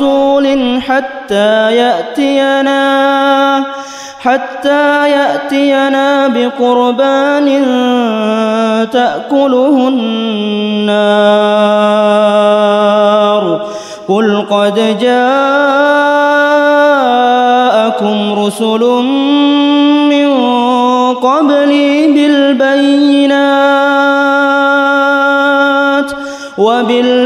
لرسول حتى يأتينا حتى يأتينا بقربان تأكله النار. قل قد جاءكم رسل من قبلي بالبينات قلتم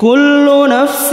كل نفس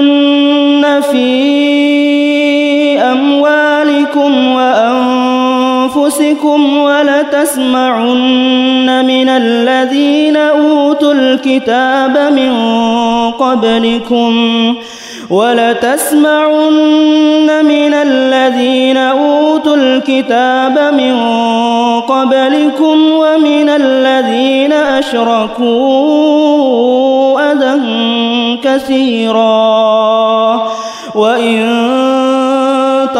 أموالكم وأنفسكم ولتسمعن من الذين أوتوا الكتاب من قبلكم ولتسمعن من الذين أوتوا الكتاب من قبلكم ومن الذين أشركوا أذى كثيرا وإن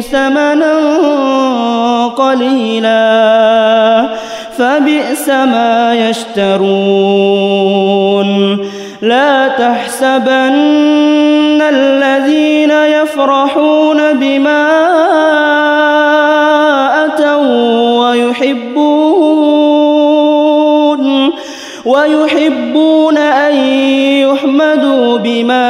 ثمنا قليلا فبئس ما يشترون لا تحسبن الذين يفرحون بما أتوا ويحبون ويحبون أن يحمدوا بما